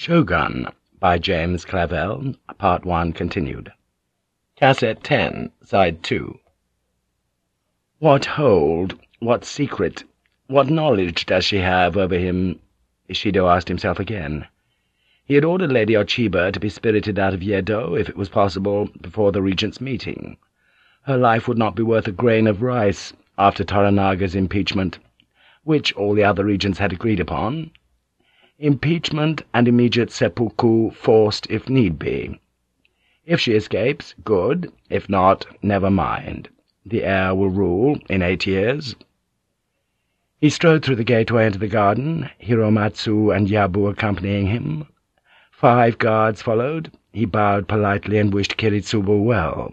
Shogun by James Clavell, Part 1 continued. Cassette 10, Side 2 What hold, what secret, what knowledge does she have over him? Ishido asked himself again. He had ordered Lady Ochiba to be spirited out of Yedo, if it was possible, before the regent's meeting. Her life would not be worth a grain of rice after Toranaga's impeachment, which all the other regents had agreed upon, Impeachment and immediate seppuku forced if need be. If she escapes, good. If not, never mind. The heir will rule in eight years. He strode through the gateway into the garden, Hiromatsu and Yabu accompanying him. Five guards followed. He bowed politely and wished Kiritsubo well.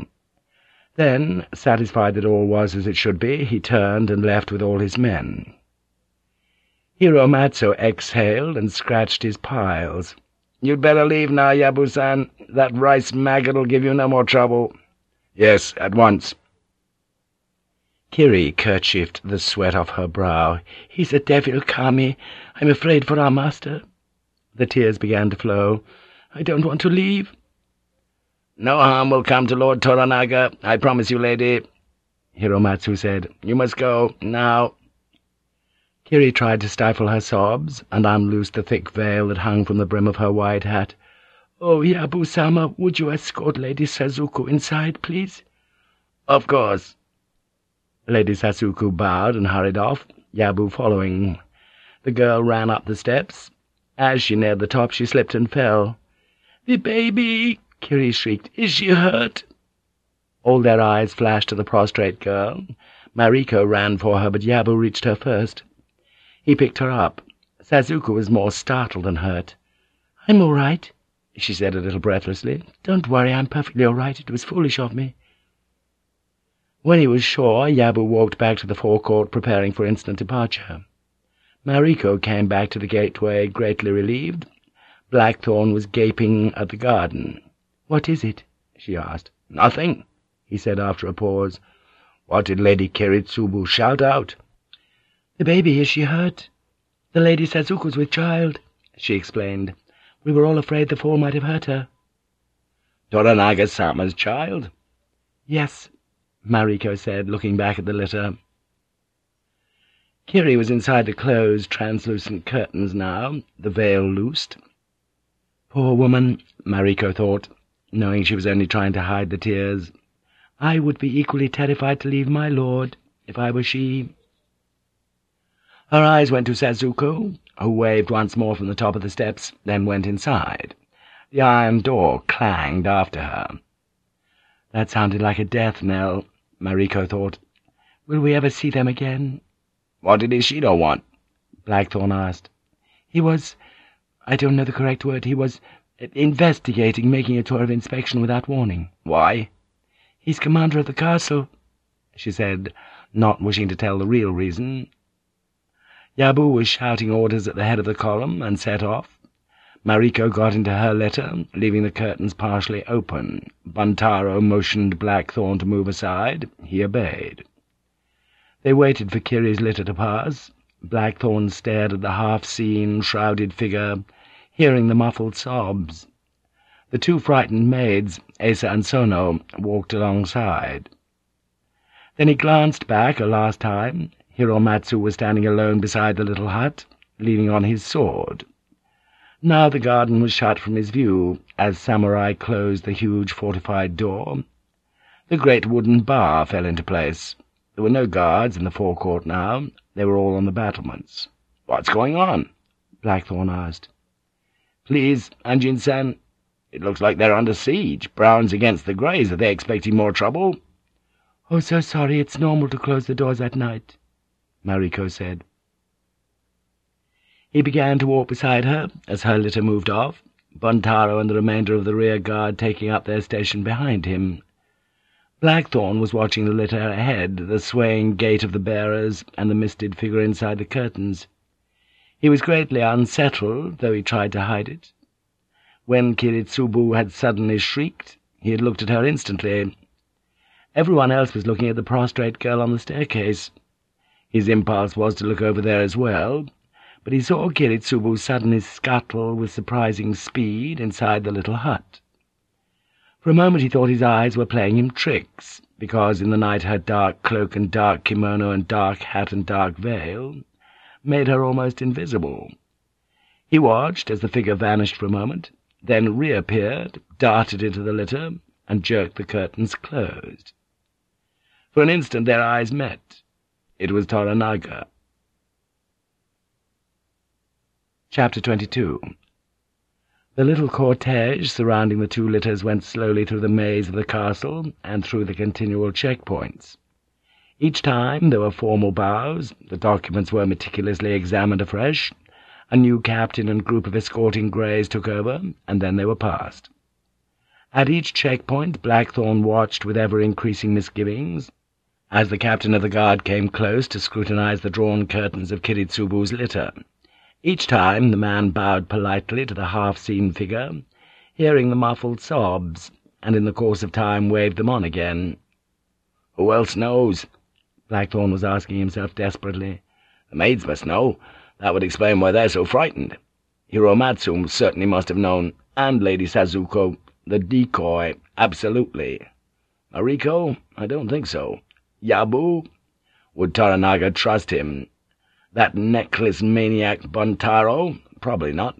Then, satisfied that all was as it should be, he turned and left with all his men. Hiromatsu exhaled and scratched his piles. "'You'd better leave now, Yabu-san. That rice maggot'll give you no more trouble.' "'Yes, at once.' Kiri kerchiefed the sweat off her brow. "'He's a devil, Kami. I'm afraid for our master.' The tears began to flow. "'I don't want to leave.' "'No harm will come to Lord Toranaga, I promise you, lady,' Hiromatsu said. "'You must go, now.' Kiri tried to stifle her sobs, and unloosed the thick veil that hung from the brim of her wide hat. "Oh, Yabu-sama, would you escort Lady Sazuko inside, please?" "Of course." Lady Sazuko bowed and hurried off, Yabu following. The girl ran up the steps. As she neared the top, she slipped and fell. "The baby!" Kiri shrieked. "Is she hurt?" All their eyes flashed to the prostrate girl. Mariko ran for her, but Yabu reached her first. He picked her up. Sazuko was more startled than hurt. "I'm all right," she said a little breathlessly. "Don't worry, I'm perfectly all right. It was foolish of me." When he was sure, Yabu walked back to the forecourt, preparing for instant departure. Mariko came back to the gateway, greatly relieved. Blackthorne was gaping at the garden. "What is it?" she asked. "Nothing," he said after a pause. "What did Lady Kiritsubo shout out?" "The baby, is she hurt? The Lady Sazuko's with child," she explained. "We were all afraid the fall might have hurt her." "Toranaga-sama's child?" "Yes," Mariko said, looking back at the litter. Kiri was inside the closed, translucent curtains now, the veil loosed. Poor woman, Mariko thought, knowing she was only trying to hide the tears. I would be equally terrified to leave my lord, if I were she. Her eyes went to Sazuko, who waved once more from the top of the steps, then went inside. The iron door clanged after her. That sounded like a death knell, Mariko thought. Will we ever see them again? What did Ishido want? Blackthorne asked. He was... I don't know the correct word. He was investigating, making a tour of inspection without warning. Why? He's commander of the castle, she said, not wishing to tell the real reason. Yabu was shouting orders at the head of the column and set off. Mariko got into her litter, leaving the curtains partially open. Buntaro motioned Blackthorne to move aside. He obeyed. They waited for Kiri's litter to pass. Blackthorne stared at the half-seen, shrouded figure, hearing the muffled sobs. The two frightened maids, Asa and Sono, walked alongside. Then he glanced back a last time, Hiromatsu was standing alone beside the little hut, leaning on his sword. Now the garden was shut from his view, as samurai closed the huge fortified door. The great wooden bar fell into place. There were no guards in the forecourt now. They were all on the battlements. "'What's going on?' Blackthorne asked. "'Please, Anjin-san, it looks like they're under siege. Brown's against the Greys. Are they expecting more trouble?' "'Oh, so sorry. It's normal to close the doors at night.' Mariko said. He began to walk beside her as her litter moved off, Buntaro and the remainder of the rear guard taking up their station behind him. Blackthorne was watching the litter ahead, the swaying gait of the bearers, and the misted figure inside the curtains. He was greatly unsettled, though he tried to hide it. When Kiritsubo had suddenly shrieked, he had looked at her instantly. Everyone else was looking at the prostrate girl on the staircase. His impulse was to look over there as well, but he saw Kiritsubo suddenly scuttle with surprising speed inside the little hut. For a moment he thought his eyes were playing him tricks, because in the night her dark cloak and dark kimono and dark hat and dark veil made her almost invisible. He watched as the figure vanished for a moment, then reappeared, darted into the litter, and jerked the curtains closed. For an instant their eyes met. It was Toranaga. Chapter 22 The little cortege surrounding the two litters went slowly through the maze of the castle and through the continual checkpoints. Each time there were formal bows, the documents were meticulously examined afresh, a new captain and group of escorting greys took over, and then they were passed. At each checkpoint Blackthorne watched with ever-increasing misgivings, as the captain of the guard came close to scrutinize the drawn curtains of Kiritsubo's litter. Each time the man bowed politely to the half-seen figure, hearing the muffled sobs, and in the course of time waved them on again. "'Who else knows?' Blackthorne was asking himself desperately. "'The maids must know. That would explain why they're so frightened. Hiromatsu certainly must have known, and Lady Sazuko. The decoy, absolutely. Mariko? I don't think so. Yabu? Would Toranaga trust him? That necklace maniac Buntaro? Probably not.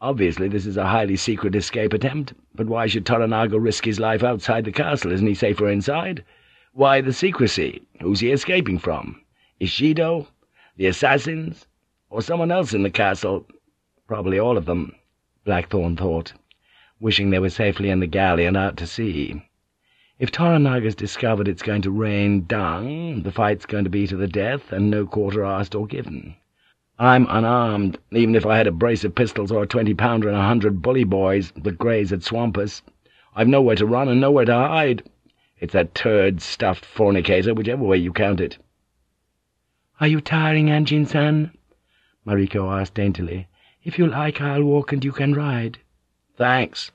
Obviously this is a highly secret escape attempt, but why should Toranaga risk his life outside the castle? Isn't he safer inside? Why the secrecy? Who's he escaping from? Ishido? The assassins? Or someone else in the castle? Probably all of them, Blackthorne thought, wishing they were safely in the galley and out to sea. If Toranaga's discovered it's going to rain dung, the fight's going to be to the death, and no quarter asked or given. I'm unarmed. Even if I had a brace of pistols or a twenty-pounder and a hundred bully boys, the Greys would swamp us. I've nowhere to run and nowhere to hide. It's that turd-stuffed fornicator, whichever way you count it. "'Are you tiring, Anjin-san?' Mariko asked daintily. "'If you like, I'll walk and you can ride.' "'Thanks,'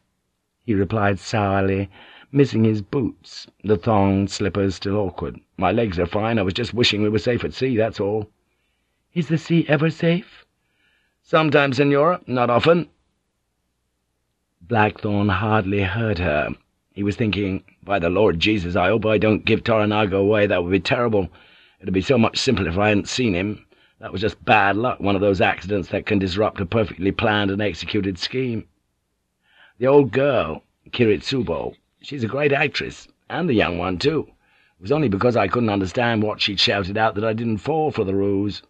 he replied sourly, missing his boots, the thong slippers still awkward. "'My legs are fine. I was just wishing we were safe at sea, that's all.' "'Is the sea ever safe?' "'Sometimes, Senora. Not often.' Blackthorne hardly heard her. He was thinking, "By the Lord Jesus, I hope I don't give Toranaga away. That would be terrible. It'd be so much simpler if I hadn't seen him. That was just bad luck, one of those accidents that can disrupt a perfectly planned and executed scheme. The old girl, Kiritsubo, she's a great actress, and the young one, too. It was only because I couldn't understand what she'd shouted out that I didn't fall for the ruse.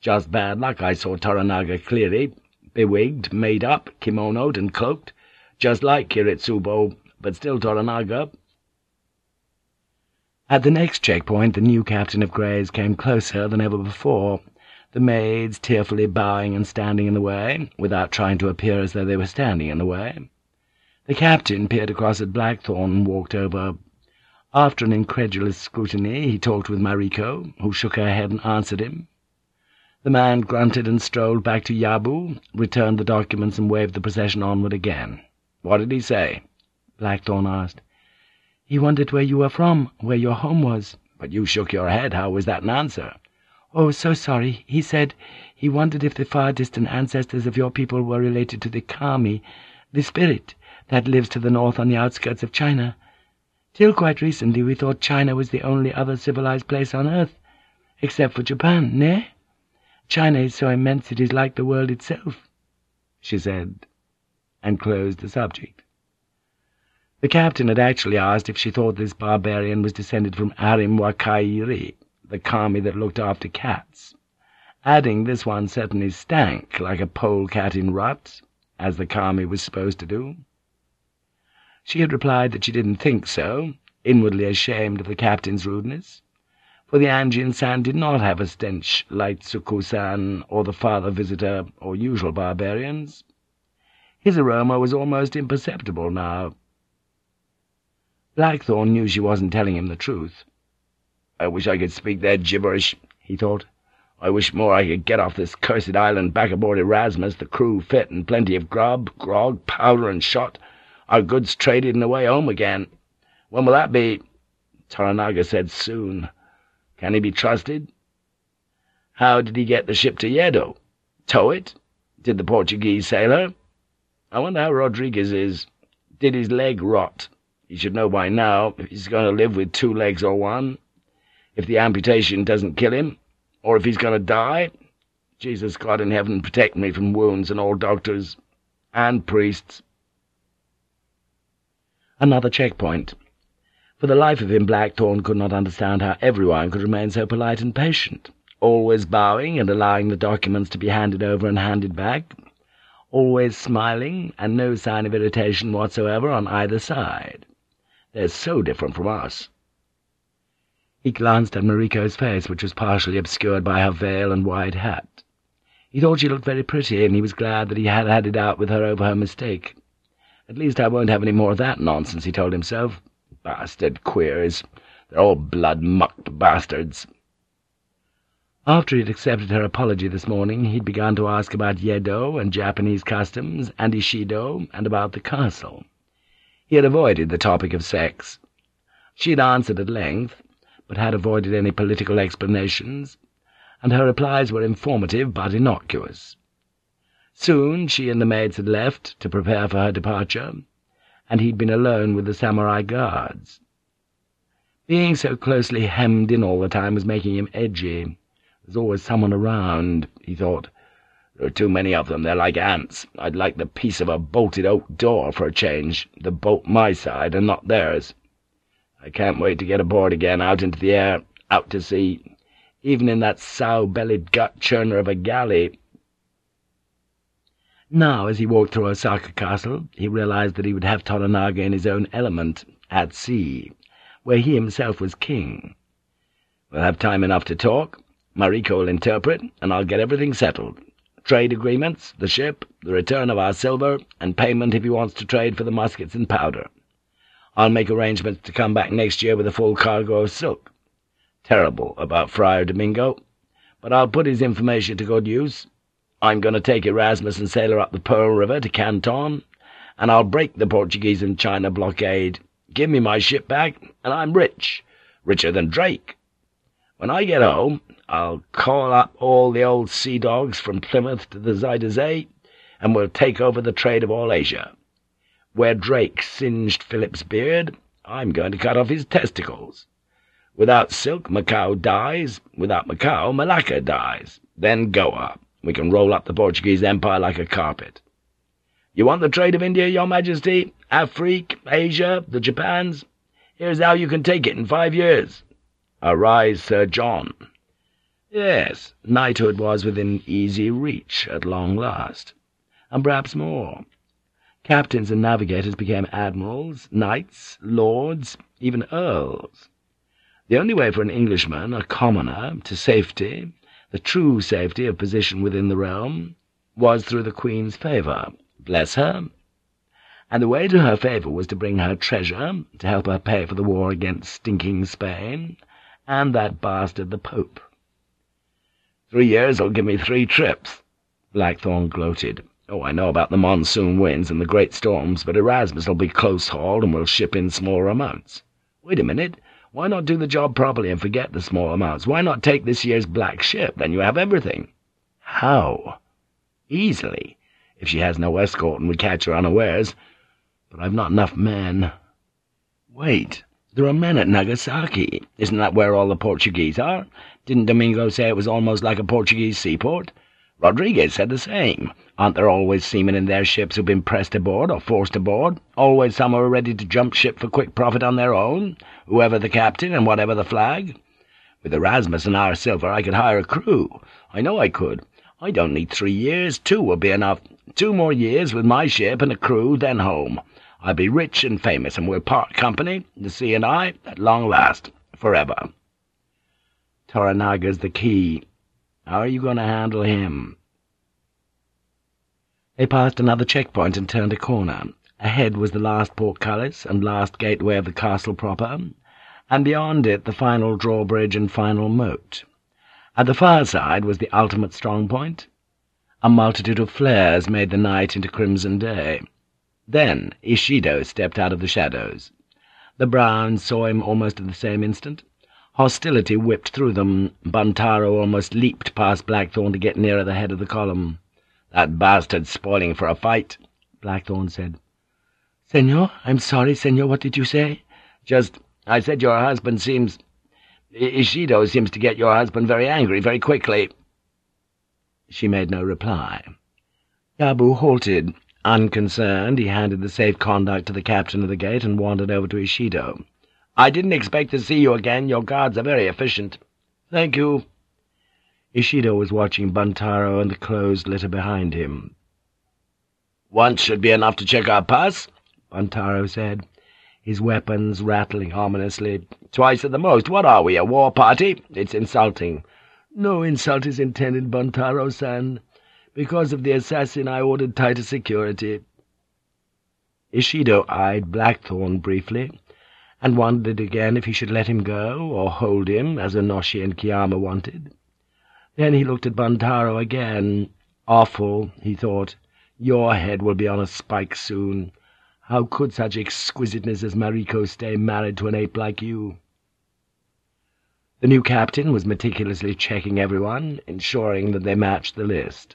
Just bad luck I saw Toranaga clearly, bewigged, made up, kimonoed, and cloaked, just like Kiritsubo, but still Toranaga, at the next checkpoint the new captain of Greys came closer than ever before, the maids tearfully bowing and standing in the way, without trying to appear as though they were standing in the way. The captain peered across at Blackthorne and walked over. After an incredulous scrutiny he talked with Mariko, who shook her head and answered him. The man grunted and strolled back to Yabu, returned the documents and waved the procession onward again. "'What did he say?' Blackthorne asked. He wondered where you were from, where your home was. But you shook your head. How was that an answer? Oh, so sorry. He said he wondered if the far-distant ancestors of your people were related to the Kami, the spirit that lives to the north on the outskirts of China. Till quite recently we thought China was the only other civilized place on earth, except for Japan, ne? China is so immense it is like the world itself, she said, and closed the subject. The captain had actually asked if she thought this barbarian was descended from Arim Wakairi, the kami that looked after cats, adding this one certainly stank like a polecat in rut, as the kami was supposed to do. She had replied that she didn't think so, inwardly ashamed of the captain's rudeness, for the Anjin-san did not have a stench like Tsuku-san or the father visitor or usual barbarians. His aroma was almost imperceptible now, Blackthorne knew she wasn't telling him the truth. "I wish I could speak their gibberish," he thought. "I wish more I could get off this cursed island back aboard Erasmus, the crew fit and plenty of grub, grog, powder, and shot, our goods traded and away home again. When will that be?" Toranaga said soon. Can he be trusted? How did he get the ship to Yedo? Tow it? Did the Portuguese sailor? I wonder how Rodriguez is. Did his leg rot? He should know by now if he's going to live with two legs or one, if the amputation doesn't kill him, or if he's going to die. Jesus God in heaven protect me from wounds and all doctors, and priests. Another checkpoint. For the life of him, Blackthorne could not understand how everyone could remain so polite and patient, always bowing and allowing the documents to be handed over and handed back, always smiling, and no sign of irritation whatsoever on either side. They're so different from us. He glanced at Mariko's face, which was partially obscured by her veil and wide hat. He thought she looked very pretty, and he was glad that he had had it out with her over her mistake. At least I won't have any more of that nonsense, he told himself. Bastard queers. They're all blood-mucked bastards. After he had accepted her apology this morning, he'd begun to ask about Yedo and Japanese customs and Ishido and about the castle. He had avoided the topic of sex. She had answered at length, but had avoided any political explanations, and her replies were informative but innocuous. Soon she and the maids had left to prepare for her departure, and he'd been alone with the samurai guards. Being so closely hemmed in all the time was making him edgy. There's always someone around, he thought. There are too many of them. They're like ants. I'd like the peace of a bolted oak door for a change, the boat my side and not theirs. I can't wait to get aboard again, out into the air, out to sea, even in that sow-bellied gut-churner of a galley. Now, as he walked through Osaka Castle, he realized that he would have Toranaga in his own element, at sea, where he himself was king. We'll have time enough to talk. Mariko will interpret, and I'll get everything settled trade agreements, the ship, the return of our silver, and payment if he wants to trade for the muskets and powder. I'll make arrangements to come back next year with a full cargo of silk. Terrible about Friar Domingo, but I'll put his information to good use. I'm going to take Erasmus and sail her up the Pearl River to Canton, and I'll break the Portuguese and China blockade. Give me my ship back, and I'm rich, richer than Drake. When I get home, I'll call up all the old sea dogs from Plymouth to the Zuyder Zee, and we'll take over the trade of all Asia. Where Drake singed Philip's beard, I'm going to cut off his testicles. Without silk, Macao dies. Without Macao, Malacca dies. Then Goa. We can roll up the Portuguese Empire like a carpet. You want the trade of India, your Majesty? Afrique, Asia, the Japans? Here's how you can take it in five years. Arise, Sir John. Yes, knighthood was within easy reach at long last, and perhaps more. Captains and navigators became admirals, knights, lords, even earls. The only way for an Englishman, a commoner, to safety, the true safety of position within the realm, was through the Queen's favour. Bless her! And the way to her favour was to bring her treasure, to help her pay for the war against stinking Spain, and that bastard the Pope. Three years'll give me three trips, Blackthorne gloated. Oh, I know about the monsoon winds and the great storms, but Erasmus'll be close-hauled and we'll ship in smaller amounts. Wait a minute. Why not do the job properly and forget the small amounts? Why not take this year's black ship? Then you have everything. How? Easily, if she has no escort and we catch her unawares. But I've not enough men. Wait. There are men at Nagasaki. Isn't that where all the Portuguese are? Didn't Domingo say it was almost like a Portuguese seaport? Rodriguez said the same. Aren't there always seamen in their ships who've been pressed aboard or forced aboard? Always some who are ready to jump ship for quick profit on their own, whoever the captain and whatever the flag? With Erasmus and our silver I could hire a crew. I know I could. I don't need three years. Two will be enough. Two more years with my ship and a crew, then home. I'll be rich and famous, and we'll part company, the sea and I, at long last, forever. Toranaga's the key. How are you going to handle him? They passed another checkpoint and turned a corner. Ahead was the last portcullis and last gateway of the castle proper, and beyond it the final drawbridge and final moat. At the far side was the ultimate strong point. A multitude of flares made the night into crimson day. Then Ishido stepped out of the shadows. The Browns saw him almost at the same instant. Hostility whipped through them. Buntaro almost leaped past Blackthorne to get nearer the head of the column. "'That bastard's spoiling for a fight,' Blackthorne said. "'Senor, I'm sorry, senor, what did you say?' "'Just, I said your husband seems... Ishido seems to get your husband very angry very quickly.' She made no reply. Yabu halted. Unconcerned, he handed the safe conduct to the captain of the gate and wandered over to Ishido. "'I didn't expect to see you again. Your guards are very efficient.' "'Thank you.' Ishido was watching Buntaro and the closed litter behind him. "'Once should be enough to check our pass,' Buntaro said, his weapons rattling ominously. "'Twice at the most. What are we, a war party? It's insulting.' "'No insult is intended, Buntaro-san. Because of the assassin, I ordered tighter security.' Ishido eyed Blackthorne briefly, and wondered again if he should let him go, or hold him, as Onoshi and Kiyama wanted. Then he looked at Buntaro again. Awful, he thought. Your head will be on a spike soon. How could such exquisiteness as Mariko stay married to an ape like you? The new captain was meticulously checking everyone, ensuring that they matched the list.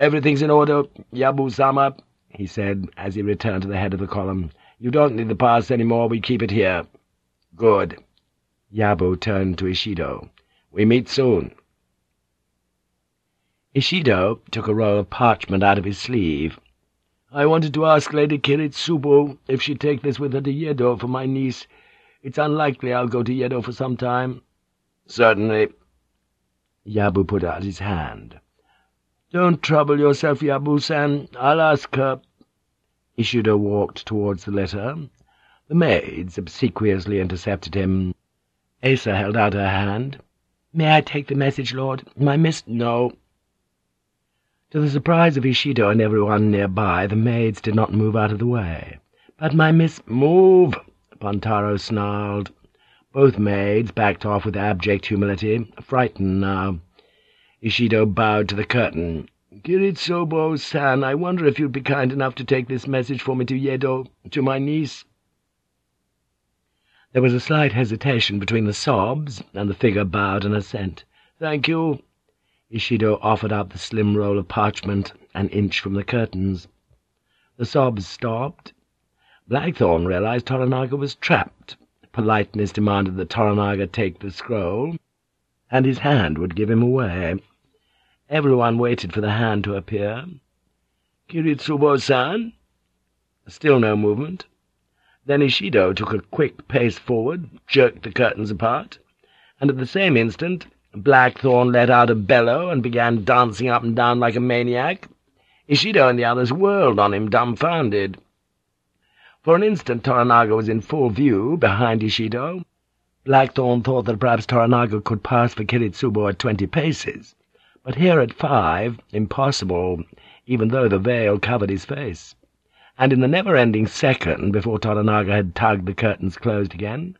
"'Everything's in order, Yabu-sama,' he said, as he returned to the head of the column. "'You don't need the pass any more. We keep it here.' "'Good.' Yabu turned to Ishido. "'We meet soon.' Ishido took a roll of parchment out of his sleeve. "'I wanted to ask Lady Kiritsubo if she'd take this with her to Yedo for my niece. It's unlikely I'll go to Yedo for some time.' "'Certainly.' Yabu put out his hand. "'Don't trouble yourself, Yabu-san. I'll ask her.' Ishido walked towards the litter. The maids obsequiously intercepted him. Asa held out her hand. "'May I take the message, Lord? My miss—' "'No.' To the surprise of Ishido and everyone nearby, the maids did not move out of the way. "'But my miss—' "'Move!' Buntaro snarled. Both maids backed off with abject humility, frightened now. Ishido bowed to the curtain. "'Kiritsubo-san, I wonder if you'd be kind enough to take this message for me to Yedo, to my niece.' There was a slight hesitation between the sobs, and the figure bowed an assent. "'Thank you.' Ishido offered up the slim roll of parchment, an inch from the curtains. The sobs stopped. Blackthorne realized Toranaga was trapped. Politeness demanded that Toranaga take the scroll, and his hand would give him away. Everyone waited for the hand to appear. "'Kiritsubo-san?' Still no movement. Then Ishido took a quick pace forward, jerked the curtains apart, and at the same instant Blackthorne let out a bellow and began dancing up and down like a maniac. Ishido and the others whirled on him, dumbfounded. For an instant Toranaga was in full view, behind Ishido. Blackthorne thought that perhaps Toranaga could pass for Kiritsubo at twenty paces, but here at five, impossible, even though the veil covered his face. And in the never-ending second before Toranaga had tugged the curtains closed again,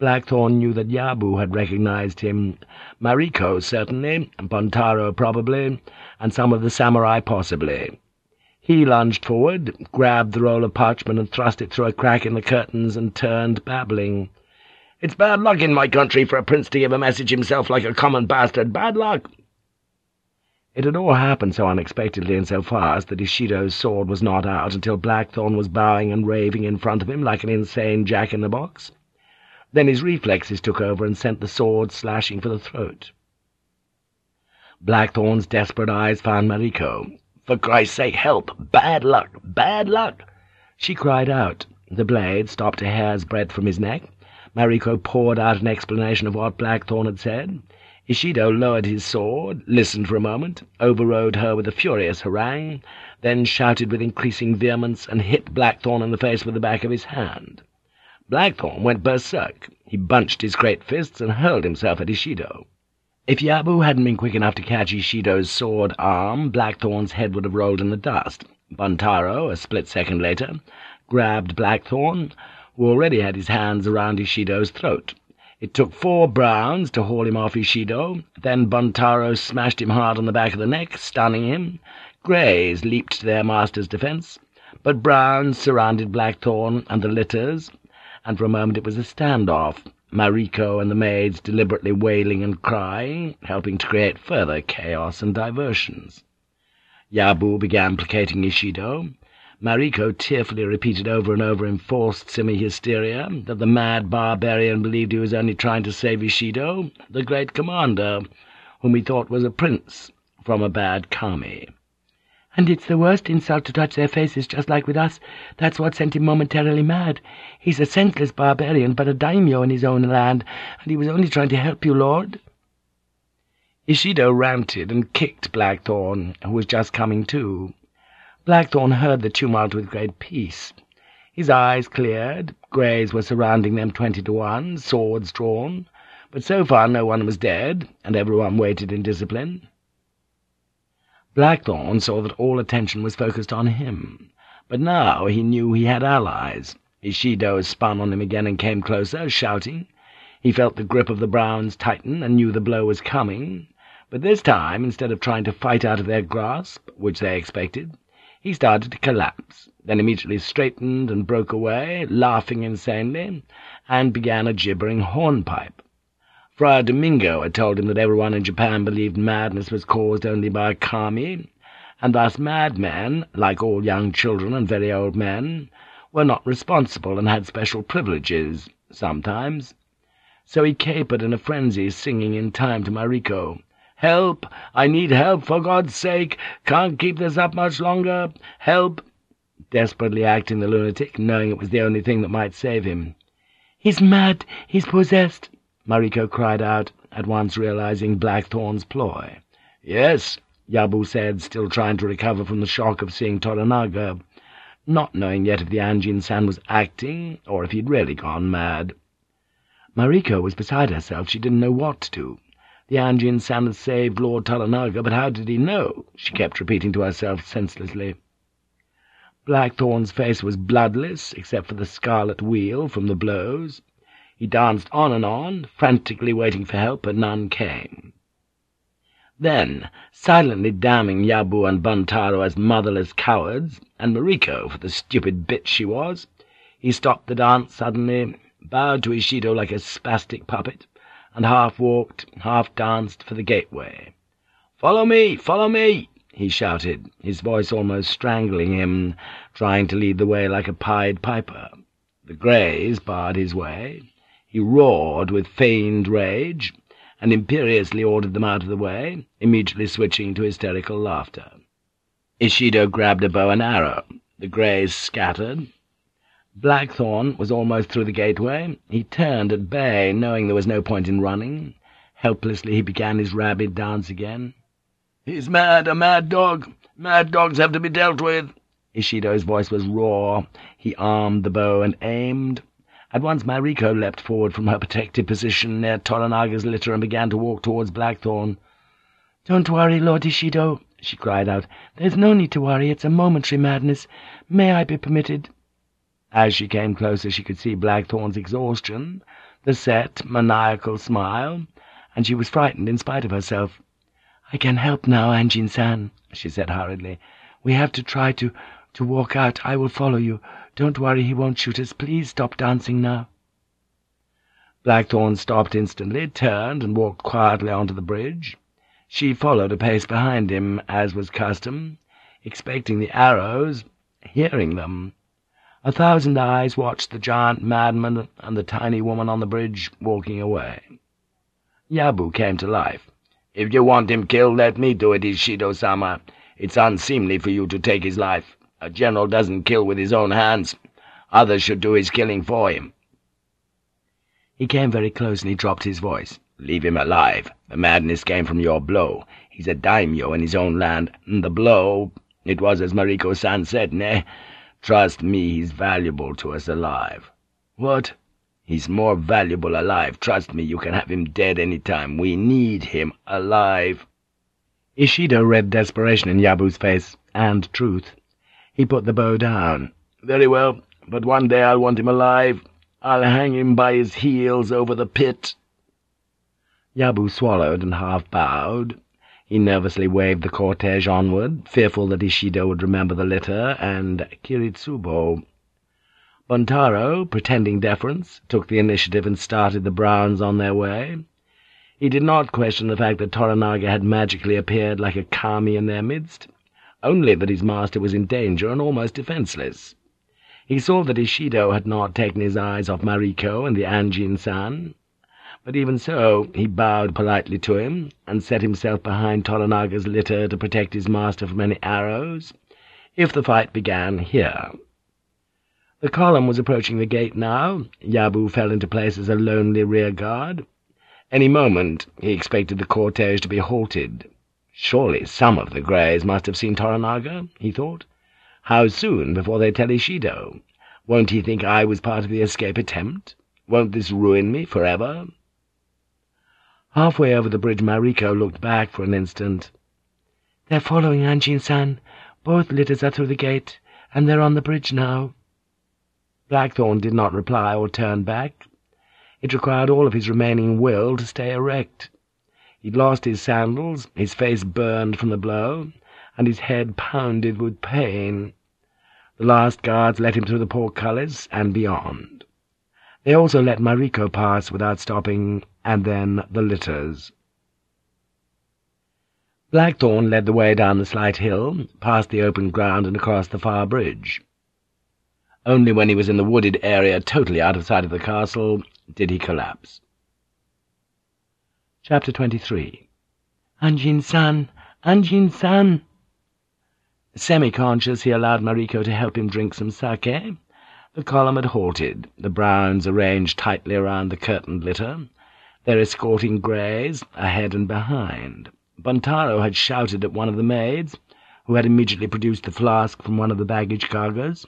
Blackthorne knew that Yabu had recognized him, Mariko certainly, Buntaro probably, and some of the samurai possibly. He lunged forward, grabbed the roll of parchment and thrust it through a crack in the curtains and turned, babbling. "'It's bad luck in my country for a prince to give a message himself like a common bastard. Bad luck!' It had all happened so unexpectedly and so fast that Ishido's sword was not out until Blackthorne was bowing and raving in front of him like an insane jack-in-the-box. Then his reflexes took over and sent the sword slashing for the throat. Blackthorne's desperate eyes found Mariko. "'For Christ's sake, help! Bad luck! Bad luck!' She cried out. The blade stopped a hair's breadth from his neck. Mariko poured out an explanation of what Blackthorne had said. Ishido lowered his sword, listened for a moment, overrode her with a furious harangue, then shouted with increasing vehemence and hit Blackthorne in the face with the back of his hand. Blackthorne went berserk. He bunched his great fists and hurled himself at Ishido. If Yabu hadn't been quick enough to catch Ishido's sword arm, Blackthorne's head would have rolled in the dust. Buntaro, a split second later, grabbed Blackthorne, who already had his hands around Ishido's throat. It took four Browns to haul him off Ishido, then Buntaro smashed him hard on the back of the neck, stunning him. Greys leaped to their master's defence, but Browns surrounded Blackthorne and the litters, and for a moment it was a standoff. Mariko and the maids deliberately wailing and crying, helping to create further chaos and diversions. Yabu began placating Ishido. Mariko tearfully repeated over and over in forced semi-hysteria that the mad barbarian believed he was only trying to save Ishido, the great commander, whom he thought was a prince, from a bad kami. And it's the worst insult to touch their faces, just like with us. That's what sent him momentarily mad. He's a senseless barbarian, but a daimyo in his own land, and he was only trying to help you, Lord.' Ishido ranted and kicked Blackthorne, who was just coming to. Blackthorne heard the tumult with great peace. His eyes cleared, greys were surrounding them twenty to one, swords drawn, but so far no one was dead, and everyone waited in discipline. Blackthorne saw that all attention was focused on him, but now he knew he had allies. Ishido spun on him again and came closer, shouting. He felt the grip of the Browns tighten and knew the blow was coming, but this time, instead of trying to fight out of their grasp, which they expected, he started to collapse, then immediately straightened and broke away, laughing insanely, and began a gibbering hornpipe. Friar Domingo had told him that everyone in Japan believed madness was caused only by kami, and thus madmen, like all young children and very old men, were not responsible and had special privileges, sometimes. So he capered in a frenzy, singing in time to Mariko, Help! I need help, for God's sake! Can't keep this up much longer! Help!' desperately acting the lunatic, knowing it was the only thing that might save him. "'He's mad! He's possessed!' Mariko cried out, at once realizing Blackthorne's ploy. "'Yes,' Yabu said, still trying to recover from the shock of seeing Toranaga, not knowing yet if the Anjin-san was acting, or if he'd really gone mad. Mariko was beside herself. She didn't know what to do. The Anjin-san had saved Lord Toranaga, but how did he know? She kept repeating to herself senselessly. Blackthorne's face was bloodless, except for the scarlet wheal from the blows. He danced on and on, frantically waiting for help, but none came. Then, silently damning Yabu and Buntaro as motherless cowards, and Mariko for the stupid bitch she was, he stopped the dance suddenly, bowed to Ishido like a spastic puppet, and half-walked, half-danced for the gateway. "'Follow me! Follow me!' he shouted, his voice almost strangling him, trying to lead the way like a pied piper. The greys barred his way. He roared with feigned rage, and imperiously ordered them out of the way, immediately switching to hysterical laughter. Ishido grabbed a bow and arrow. The greys scattered, Blackthorne was almost through the gateway. He turned at bay, knowing there was no point in running. Helplessly he began his rabid dance again. "'He's mad, a mad dog! Mad dogs have to be dealt with!' Ishido's voice was raw. He armed the bow and aimed. At once Mariko leapt forward from her protective position near Toranaga's litter and began to walk towards Blackthorne. "'Don't worry, Lord Ishido,' she cried out. "'There's no need to worry. It's a momentary madness. May I be permitted?' As she came closer she could see Blackthorne's exhaustion, the set, maniacal smile, and she was frightened in spite of herself. "I can help now, Anjin-san," she said hurriedly. "We have to try to, to walk out. I will follow you. Don't worry, he won't shoot us. Please stop dancing now." Blackthorne stopped instantly, turned, and walked quietly onto the bridge. She followed a pace behind him, as was custom, expecting the arrows, hearing them. A thousand eyes watched the giant madman and the tiny woman on the bridge walking away. Yabu came to life. "'If you want him killed, let me do it, Ishido-sama. It's unseemly for you to take his life. A general doesn't kill with his own hands. Others should do his killing for him.' He came very close and he dropped his voice. "'Leave him alive. The madness came from your blow. He's a daimyo in his own land, and the blow, it was as Mariko-san said, ne? Trust me, he's valuable to us alive. What? He's more valuable alive. Trust me, you can have him dead any time. We need him alive. Ishido read desperation in Yabu's face, and truth. He put the bow down. Very well, but one day I'll want him alive. I'll hang him by his heels over the pit. Yabu swallowed and half bowed. He nervously waved the cortege onward, fearful that Ishido would remember the litter and Kiritsubo. Buntaro, pretending deference, took the initiative and started the Browns on their way. He did not question the fact that Toranaga had magically appeared like a kami in their midst, only that his master was in danger and almost defenceless. He saw that Ishido had not taken his eyes off Mariko and the Anjin-san, but even so he bowed politely to him, and set himself behind Toranaga's litter to protect his master from any arrows, if the fight began here. The column was approaching the gate now. Yabu fell into place as a lonely rear-guard. Any moment he expected the cortege to be halted. Surely some of the Greys must have seen Toranaga, he thought. How soon before they tell Ishido? Won't he think I was part of the escape attempt? Won't this ruin me forever? Halfway over the bridge Mariko looked back for an instant. "'They're following Anjin-san. Both litters are through the gate, and they're on the bridge now.' Blackthorne did not reply or turn back. It required all of his remaining will to stay erect. He'd lost his sandals, his face burned from the blow, and his head pounded with pain. The last guards let him through the portcullis and beyond. They also let Mariko pass without stopping, and then the litters. Blackthorne led the way down the slight hill, past the open ground and across the far bridge. Only when he was in the wooded area, totally out of sight of the castle, did he collapse. Chapter 23 Anjin-san! Anjin-san! Semi-conscious, he allowed Mariko to help him drink some sake. The column had halted, the Browns arranged tightly around the curtained litter, their escorting greys ahead and behind. Buntaro had shouted at one of the maids, who had immediately produced the flask from one of the baggage cargoes,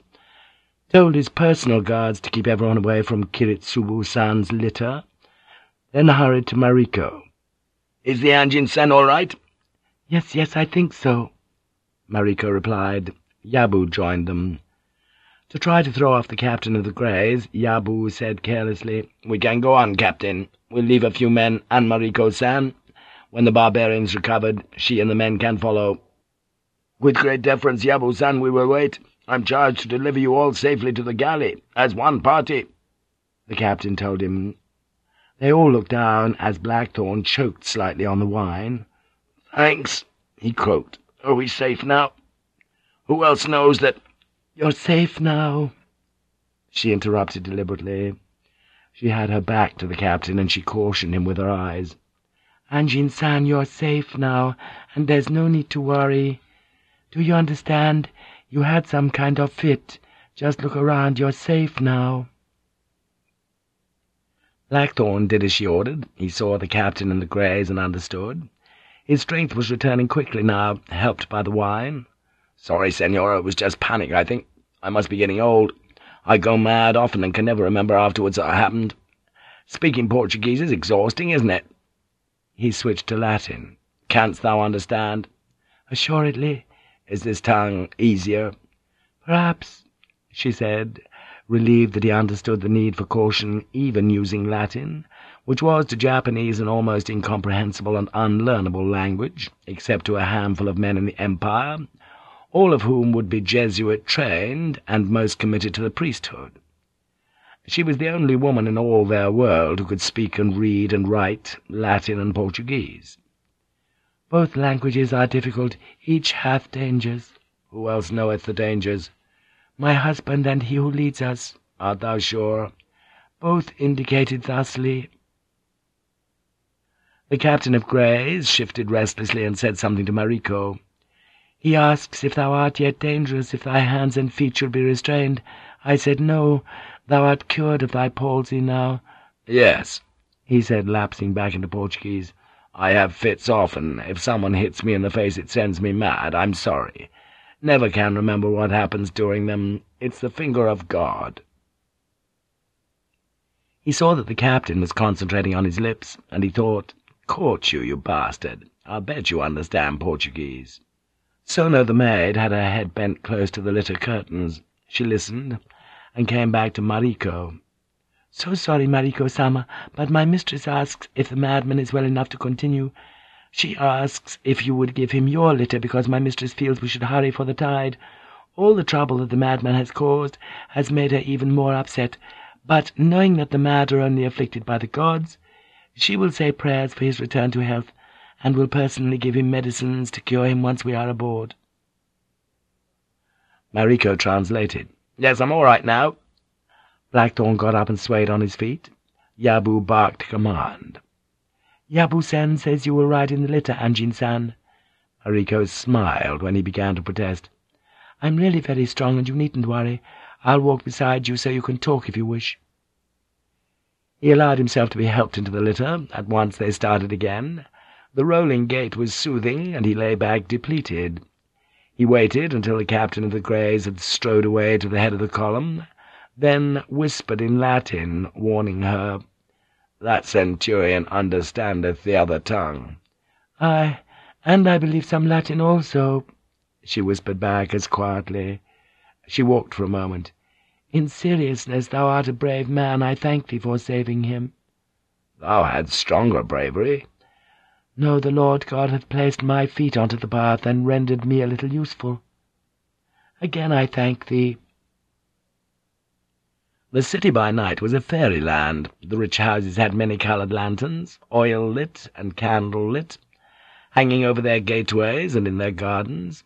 told his personal guards to keep everyone away from Kiritsubo-san's litter, then hurried to Mariko. "'Is the Anjin-san all right?' "'Yes, yes, I think so.' Mariko replied. Yabu joined them. To try to throw off the captain of the Greys, Yabu said carelessly, "We can go on, Captain. We'll leave a few men and Mariko-san. When the barbarians recovered, she and the men can follow." "With great deference, Yabu-san, we will wait. I'm charged to deliver you all safely to the galley, as one party," the captain told him. They all looked down as Blackthorne choked slightly on the wine. "Thanks," he croaked. Are we safe now? Who else knows that—' "'You're safe now,' she interrupted deliberately. She had her back to the captain, and she cautioned him with her eyes. "'Anjin-san, you're safe now, and there's no need to worry. Do you understand? You had some kind of fit. Just look around, you're safe now.' Blackthorne did as she ordered. He saw the captain and the Greys and understood. His strength was returning quickly now, helped by the wine. "'Sorry, senora, it was just panic, I think. I must be getting old. I go mad often and can never remember afterwards what happened. Speaking Portuguese is exhausting, isn't it?' He switched to Latin. "'Canst thou understand?' "'Assuredly.' "'Is this tongue easier?' "'Perhaps,' she said, relieved that he understood the need for caution even using Latin, which was to Japanese an almost incomprehensible and unlearnable language, except to a handful of men in the Empire, all of whom would be Jesuit-trained and most committed to the priesthood. She was the only woman in all their world who could speak and read and write Latin and Portuguese. "'Both languages are difficult, each hath dangers.' "'Who else knoweth the dangers?' "'My husband and he who leads us.' "'Art thou sure?' "'Both indicated thusly.' The captain of Greys shifted restlessly and said something to Mariko. "'He asks if thou art yet dangerous, if thy hands and feet should be restrained. I said no. Thou art cured of thy palsy now.' "'Yes,' he said, lapsing back into Portuguese. "'I have fits often. If someone hits me in the face it sends me mad. I'm sorry. Never can remember what happens during them. It's the finger of God.' He saw that the captain was concentrating on his lips, and he thought, Caught you, you bastard. I'll bet you understand Portuguese. Sono the maid had her head bent close to the litter curtains. She listened, and came back to Mariko. "'So sorry, Mariko-sama, but my mistress asks if the madman is well enough to continue. She asks if you would give him your litter, because my mistress feels we should hurry for the tide. All the trouble that the madman has caused has made her even more upset, but knowing that the mad are only afflicted by the gods, she will say prayers for his return to health, and will personally give him medicines to cure him once we are aboard. Mariko translated. Yes, I'm all right now. Blackthorne got up and swayed on his feet. Yabu barked command. Yabu-san says you will ride in the litter, Anjin-san. Mariko smiled when he began to protest. I'm really very strong, and you needn't worry. I'll walk beside you so you can talk if you wish. He allowed himself to be helped into the litter. At once they started again. The rolling gait was soothing, and he lay back depleted. He waited until the captain of the Greys had strode away to the head of the column, then whispered in Latin, warning her, "That centurion understandeth the other tongue." "Ay, and I believe some Latin also," she whispered back as quietly. She walked for a moment. "In seriousness, thou art a brave man. I thank thee for saving him." "Thou hadst stronger bravery." "No, the Lord God hath placed my feet onto the path, and rendered me a little useful. Again I thank thee." The city by night was a fairyland. The rich houses had many-coloured lanterns, oil-lit and candle-lit, hanging over their gateways and in their gardens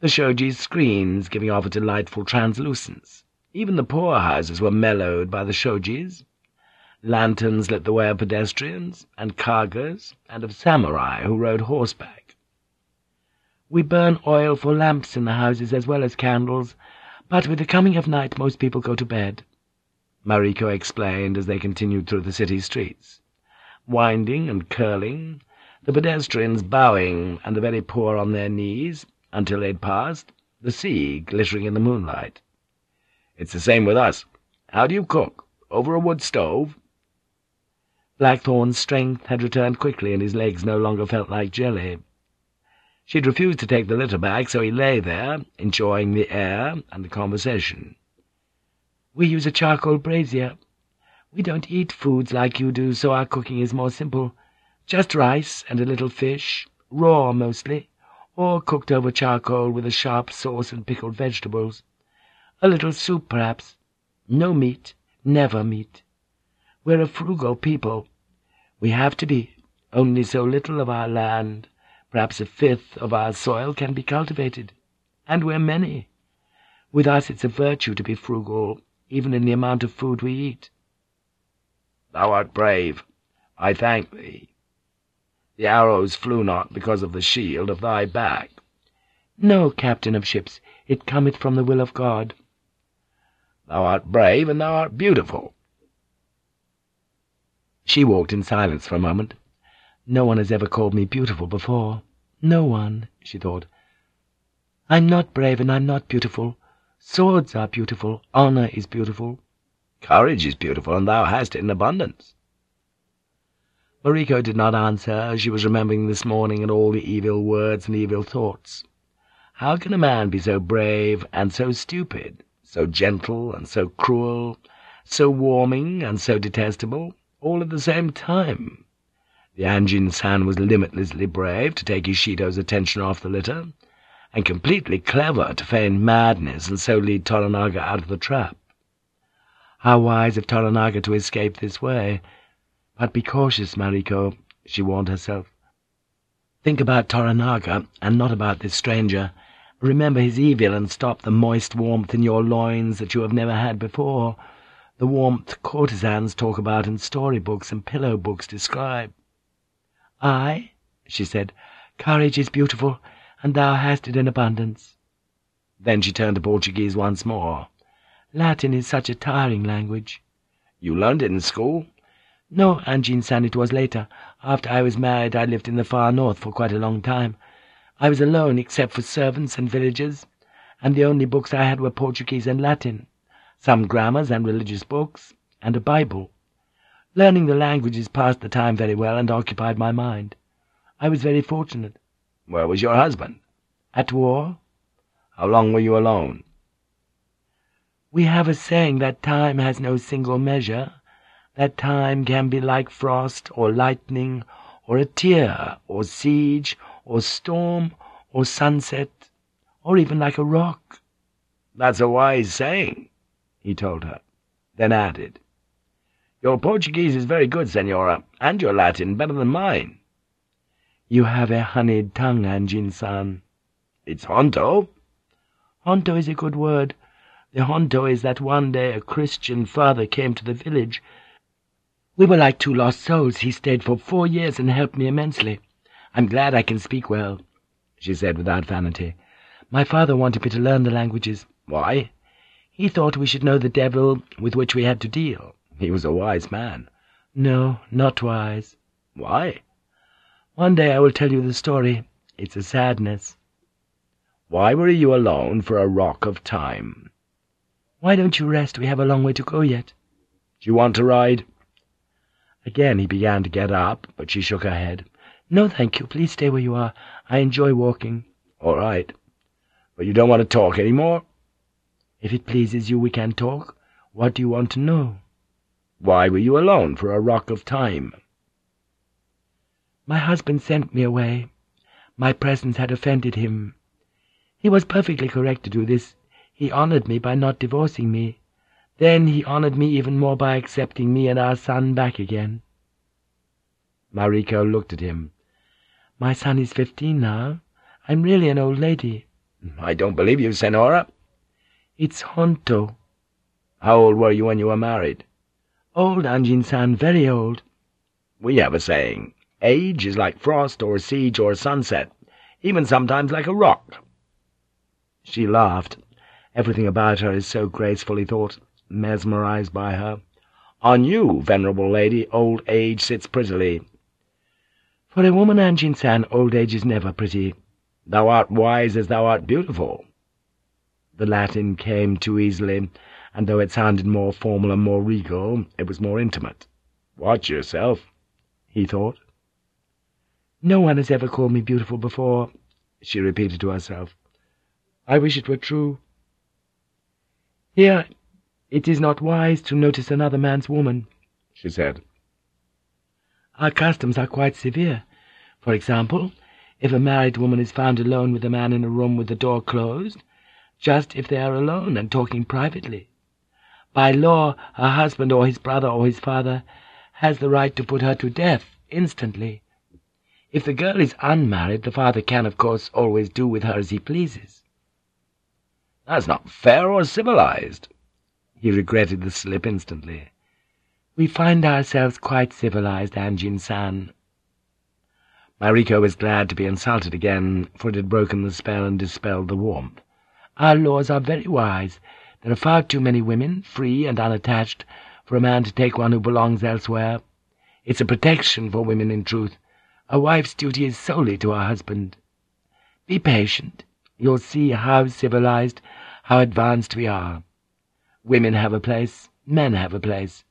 the shoji's screens giving off a delightful translucence. Even the poor houses were mellowed by the shojis. Lanterns lit the way of pedestrians, and kagos, and of samurai who rode horseback. We burn oil for lamps in the houses as well as candles, but with the coming of night most people go to bed, Mariko explained as they continued through the city streets, winding and curling, the pedestrians bowing and the very poor on their knees, until they'd passed, the sea glittering in the moonlight. It's the same with us. How do you cook? Over a wood stove? Blackthorne's strength had returned quickly, and his legs no longer felt like jelly. She'd refused to take the litter back, so he lay there, enjoying the air and the conversation. We use a charcoal brazier. We don't eat foods like you do, so our cooking is more simple. Just rice and a little fish, raw mostly or cooked over charcoal with a sharp sauce and pickled vegetables. A little soup, perhaps. No meat, never meat. We're a frugal people. We have to be. Only so little of our land, perhaps a fifth of our soil, can be cultivated. And we're many. With us it's a virtue to be frugal, even in the amount of food we eat. Thou art brave. I thank thee. The arrows flew not because of the shield of thy back. No, captain of ships, it cometh from the will of God. Thou art brave, and thou art beautiful. She walked in silence for a moment. No one has ever called me beautiful before. No one, she thought. I'm not brave, and I'm not beautiful. Swords are beautiful, honor is beautiful. Courage is beautiful, and thou hast it in abundance. Mariko did not answer. She was remembering this morning and all the evil words and evil thoughts. How can a man be so brave and so stupid, so gentle and so cruel, so warming and so detestable, all at the same time? The Anjin-san was limitlessly brave to take Ishido's attention off the litter, and completely clever to feign madness and so lead Toranaga out of the trap. How wise of Toranaga to escape this way! But be cautious, Mariko, she warned herself. Think about Toranaga, and not about this stranger. Remember his evil, and stop the moist warmth in your loins that you have never had before, the warmth courtesans talk about in storybooks and pillow books describe. "'Ay,' she said, "'courage is beautiful, and thou hast it in abundance.' Then she turned to Portuguese once more. "'Latin is such a tiring language.' "'You learned it in school?' No, Anjin-san, it was later. After I was married I lived in the far north for quite a long time. I was alone except for servants and villagers, and the only books I had were Portuguese and Latin, some grammars and religious books, and a Bible. Learning the languages passed the time very well and occupied my mind. I was very fortunate. Where was your husband? At war. How long were you alone? We have a saying that time has no single measure, that time can be like frost, or lightning, or a tear, or siege, or storm, or sunset, or even like a rock. That's a wise saying, he told her, then added, Your Portuguese is very good, Senora, and your Latin better than mine. You have a honeyed tongue, Anjin-san. It's Honto. Honto is a good word. The Honto is that one day a Christian father came to the village. We were like two lost souls. He stayed for four years and helped me immensely. I'm glad I can speak well, she said without vanity. My father wanted me to learn the languages. Why? He thought we should know the devil with which we had to deal. He was a wise man. No, not wise. Why? One day I will tell you the story. It's a sadness. Why were you alone for a rock of time? Why don't you rest? We have a long way to go yet. Do you want to ride? Again he began to get up, but she shook her head. No, thank you. Please stay where you are. I enjoy walking. All right. But you don't want to talk any more? If it pleases you, we can talk. What do you want to know? Why were you alone for a rock of time? My husband sent me away. My presence had offended him. He was perfectly correct to do this. He honored me by not divorcing me. Then he honored me even more by accepting me and our son back again. Mariko looked at him. My son is fifteen now. I'm really an old lady. I don't believe you, Senora. It's Honto. How old were you when you were married? Old, Anjin-san, very old. We have a saying, age is like frost or siege or sunset, even sometimes like a rock. She laughed. Everything about her is so graceful, he thought, mesmerized by her. On you, venerable lady, old age sits prettily. For a woman, Anjin-san, old age is never pretty. Thou art wise as thou art beautiful. The Latin came too easily, and though it sounded more formal and more regal, it was more intimate. Watch yourself, he thought. No one has ever called me beautiful before, she repeated to herself. I wish it were true. Here, it is not wise to notice another man's woman, she said. Our customs are quite severe. For example, if a married woman is found alone with a man in a room with the door closed, just if they are alone and talking privately. By law, her husband or his brother or his father has the right to put her to death instantly. If the girl is unmarried, the father can, of course, always do with her as he pleases. That's not fair or civilized. He regretted the slip instantly. We find ourselves quite civilized, Anjin-san. Mariko was glad to be insulted again, for it had broken the spell and dispelled the warmth. Our laws are very wise. There are far too many women, free and unattached, for a man to take one who belongs elsewhere. It's a protection for women, in truth. A wife's duty is solely to her husband. Be patient. You'll see how civilized, how advanced we are. Women have a place, men have a place.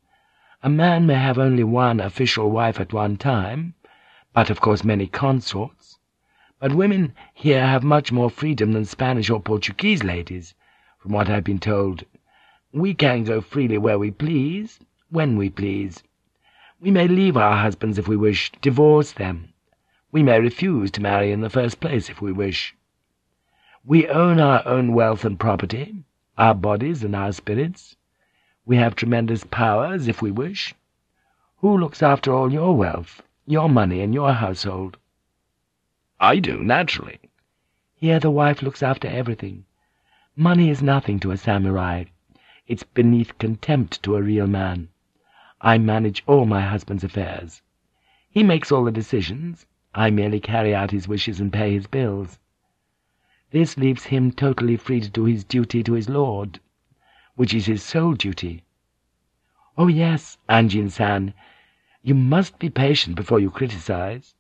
A man may have only one official wife at one time, but of course many consorts. But women here have much more freedom than Spanish or Portuguese ladies, from what I've been told. We can go freely where we please, when we please. We may leave our husbands if we wish, divorce them. We may refuse to marry in the first place if we wish. We own our own wealth and property, our bodies and our spirits. We have tremendous powers if we wish. Who looks after all your wealth, your money, and your household? I do, naturally. Here the wife looks after everything. Money is nothing to a samurai. It's beneath contempt to a real man. I manage all my husband's affairs. He makes all the decisions. I merely carry out his wishes and pay his bills. This leaves him totally free to do his duty to his lord, which is his sole duty. Oh, yes, Anjin-san, you must be patient before you criticize.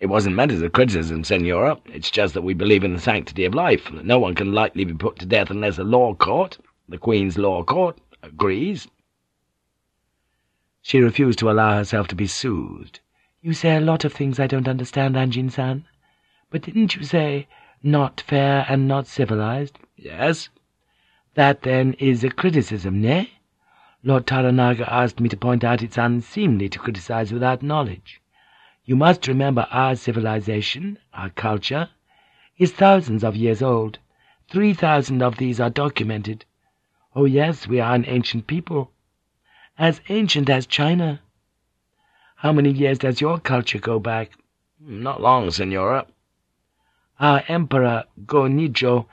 It wasn't meant as a criticism, Senora. It's just that we believe in the sanctity of life, and that no one can lightly be put to death unless a law court, the Queen's law court, agrees. She refused to allow herself to be soothed. You say a lot of things I don't understand, Anjin-san. But didn't you say not fair and not civilized? Yes. That, then, is a criticism, nay? Lord Toranaga asked me to point out it's unseemly to criticize without knowledge. You must remember our civilization, our culture, is thousands of years old, Three thousand of these are documented. Oh yes, we are an ancient people. As ancient as China. How many years does your culture go back? Not long, Senora. Our emperor, Go-Nijo,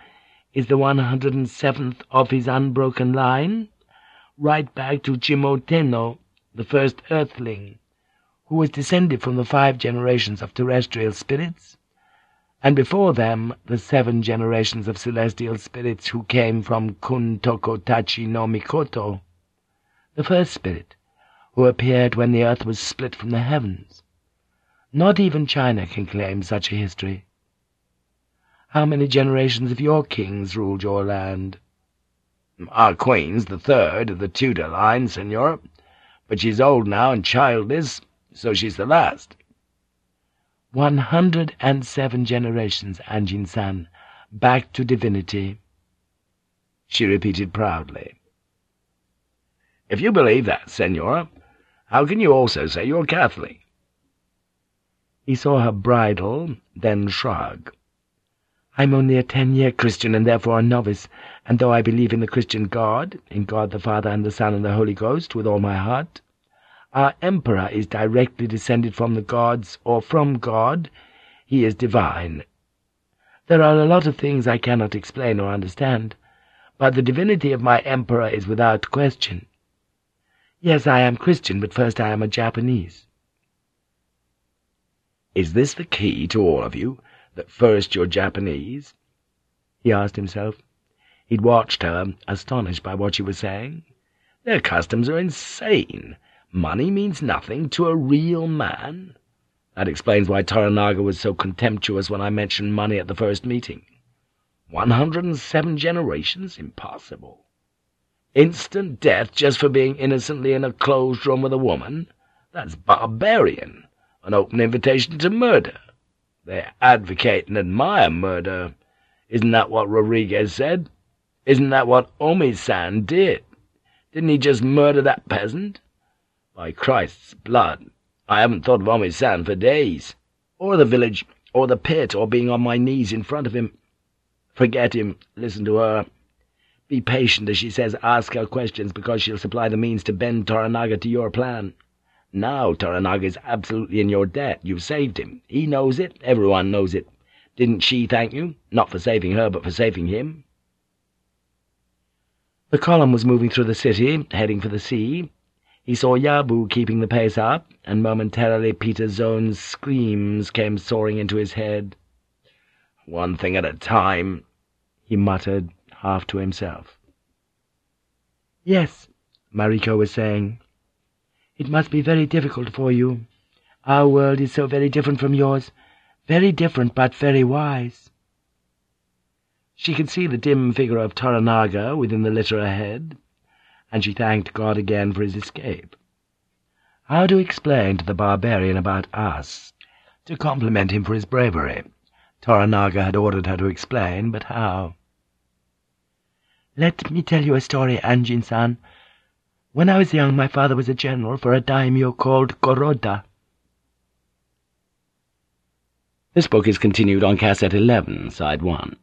is the 107th of his unbroken line, right back to Jimmu the first earthling, who was descended from the five generations of terrestrial spirits, and before them the seven generations of celestial spirits who came from Kuni Tokotachi no Mikoto, the first spirit, who appeared when the earth was split from the heavens. Not even China can claim such a history. How many generations of your kings ruled your land? Our queen's the third of the Tudor line, senor, but she's old now and childless, so she's the last. One hundred and seven generations, Anjin-san, back to divinity, she repeated proudly. If you believe that, senora, how can you also say you're Catholic? He saw her bridle, then shrug. I'm only a ten-year Christian and therefore a novice, and though I believe in the Christian God, in God the Father and the Son and the Holy Ghost, with all my heart, our emperor is directly descended from the gods, or from God. He is divine. There are a lot of things I cannot explain or understand, but the divinity of my emperor is without question. Yes, I am Christian, but first I am a Japanese. Is this the key to all of you, that first you're Japanese? He asked himself. He'd watched her, astonished by what she was saying. Their customs are insane. Money means nothing to a real man. That explains why Toranaga was so contemptuous when I mentioned money at the first meeting. One hundred and seven generations? Impossible. Instant death just for being innocently in a closed room with a woman? That's barbarian. An open invitation to murder. They advocate and admire murder. Isn't that what Rodriguez said? Isn't that what Omi-san did? Didn't he just murder that peasant? By Christ's blood, I haven't thought of Omi-san for days, or the village, or the pit, or being on my knees in front of him. Forget him, listen to her. Be patient, as she says, ask her questions, because she'll supply the means to bend Toranaga to your plan. Now Toranaga is absolutely in your debt. You've saved him. He knows it. Everyone knows it. Didn't she thank you? Not for saving her, but for saving him. The column was moving through the city, heading for the sea. He saw Yabu keeping the pace up, and momentarily Pieterzoon's screams came soaring into his head. "One thing at a time," he muttered, half to himself. "Yes," Mariko was saying. "It must be very difficult for you. Our world is so very different from yours. Very different, but very wise." She could see the dim figure of Toranaga within the litter ahead and she thanked God again for his escape. How to explain to the barbarian about us? To compliment him for his bravery. Toranaga had ordered her to explain, but how? Let me tell you a story, Anjin-san. When I was young, my father was a general for a daimyo called Goroda. This book is continued on cassette 11, side 1.